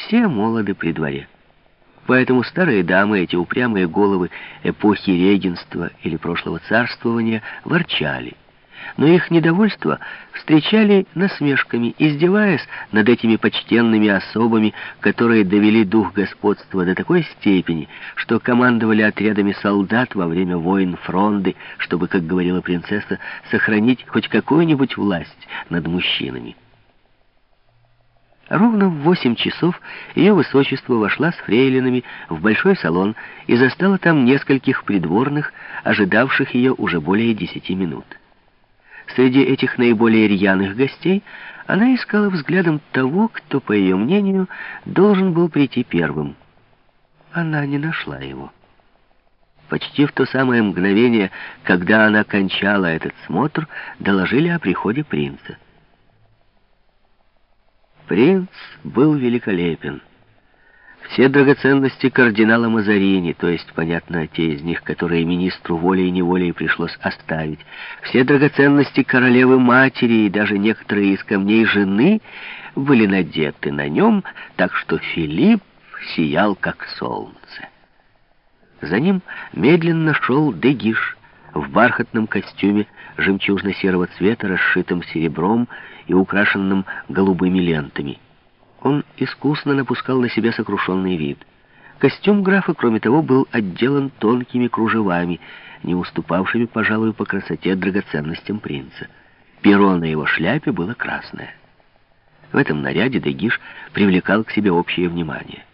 все молоды при дворе. Поэтому старые дамы, эти упрямые головы эпохи регенства или прошлого царствования, ворчали но их недовольство встречали насмешками, издеваясь над этими почтенными особами, которые довели дух господства до такой степени, что командовали отрядами солдат во время войн фронды, чтобы, как говорила принцесса, сохранить хоть какую-нибудь власть над мужчинами. Ровно в восемь часов ее высочество вошла с фрейлинами в большой салон и застала там нескольких придворных, ожидавших ее уже более десяти минут. Среди этих наиболее рьяных гостей она искала взглядом того, кто, по ее мнению, должен был прийти первым. Она не нашла его. Почти в то самое мгновение, когда она кончала этот смотр, доложили о приходе принца. Принц был великолепен. Все драгоценности кардинала Мазарини, то есть, понятно, те из них, которые министру волей-неволей пришлось оставить, все драгоценности королевы-матери и даже некоторые из камней жены были надеты на нем, так что Филипп сиял, как солнце. За ним медленно шел Дегиш в бархатном костюме жемчужно-серого цвета, расшитым серебром и украшенным голубыми лентами. Он искусно напускал на себя сокрушенный вид. Костюм графа, кроме того, был отделан тонкими кружевами, не уступавшими, пожалуй, по красоте драгоценностям принца. Перо на его шляпе было красное. В этом наряде Дегиш привлекал к себе общее внимание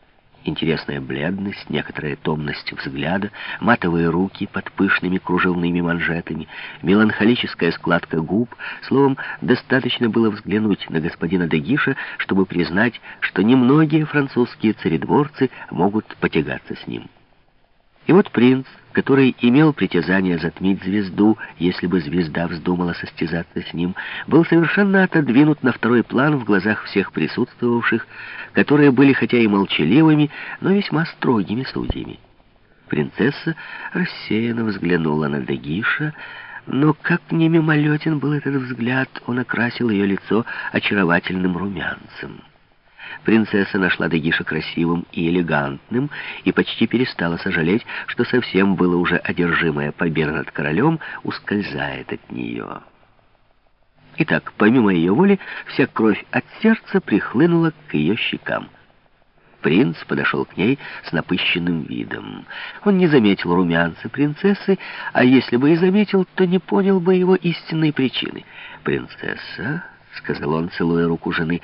интересная бледность, некоторая томность взгляда, матовые руки под пышными кружевными манжетами, меланхолическая складка губ. Словом, достаточно было взглянуть на господина Дегиша, чтобы признать, что немногие французские царедворцы могут потягаться с ним. И вот принц, который имел притязание затмить звезду, если бы звезда вздумала состязаться с ним, был совершенно отодвинут на второй план в глазах всех присутствовавших, которые были хотя и молчаливыми, но весьма строгими судьями. Принцесса рассеянно взглянула на Дегиша, но как не мимолетен был этот взгляд, он окрасил ее лицо очаровательным румянцем. Принцесса нашла Дегиша красивым и элегантным и почти перестала сожалеть, что совсем было уже одержимая победа над королем ускользает от нее. Итак, помимо ее воли, вся кровь от сердца прихлынула к ее щекам. Принц подошел к ней с напыщенным видом. Он не заметил румянца принцессы, а если бы и заметил, то не понял бы его истинной причины. «Принцесса», — сказал он, целуя руку жены,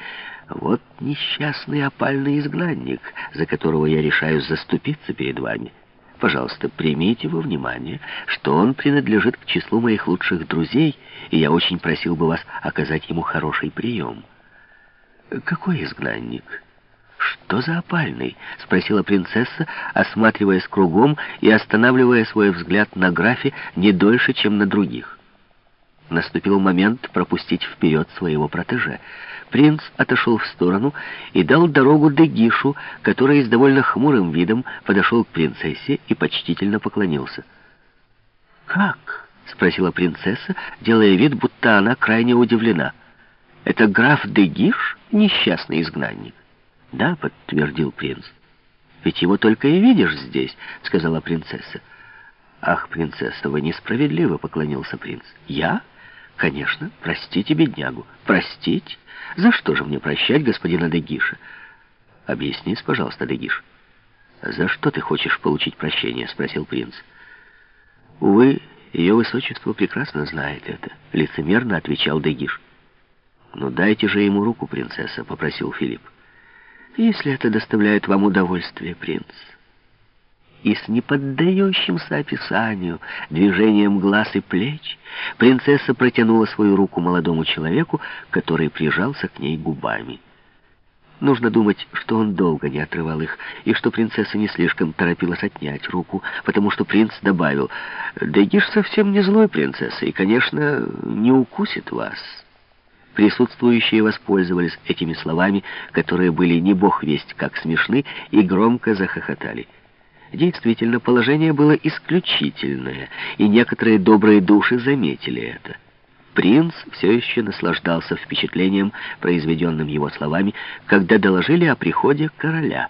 вот несчастный опальный изгнанник, за которого я решаюсь заступиться перед вами. Пожалуйста, примите во внимание, что он принадлежит к числу моих лучших друзей, и я очень просил бы вас оказать ему хороший прием. Какой изгнанник? «Что за опальный?» — спросила принцесса, осматриваясь кругом и останавливая свой взгляд на графе не дольше, чем на других. Наступил момент пропустить вперед своего протеже. Принц отошел в сторону и дал дорогу Дегишу, который с довольно хмурым видом подошел к принцессе и почтительно поклонился. «Как?» — спросила принцесса, делая вид, будто она крайне удивлена. «Это граф Дегиш, несчастный изгнанник?» «Да», — подтвердил принц. «Ведь его только и видишь здесь», — сказала принцесса. «Ах, принцесса, вы несправедливо», — поклонился принц. «Я?» «Конечно, простите беднягу». «Простить? За что же мне прощать господина Дегиша?» «Объяснись, пожалуйста, Дегиш». «За что ты хочешь получить прощение?» — спросил принц. «Увы, ее высочество прекрасно знает это», — лицемерно отвечал Дегиш. «Ну дайте же ему руку, принцесса», — попросил Филипп. «Если это доставляет вам удовольствие, принц» и с неподдающимся описанию движением глаз и плеч принцесса протянула свою руку молодому человеку, который прижался к ней губами. Нужно думать, что он долго не отрывал их, и что принцесса не слишком торопилась отнять руку, потому что принц добавил, «Дегиш совсем не злой принцесса, и, конечно, не укусит вас». Присутствующие воспользовались этими словами, которые были не бог весть как смешны, и громко захохотали. Действительно, положение было исключительное, и некоторые добрые души заметили это. Принц все еще наслаждался впечатлением, произведенным его словами, когда доложили о приходе короля.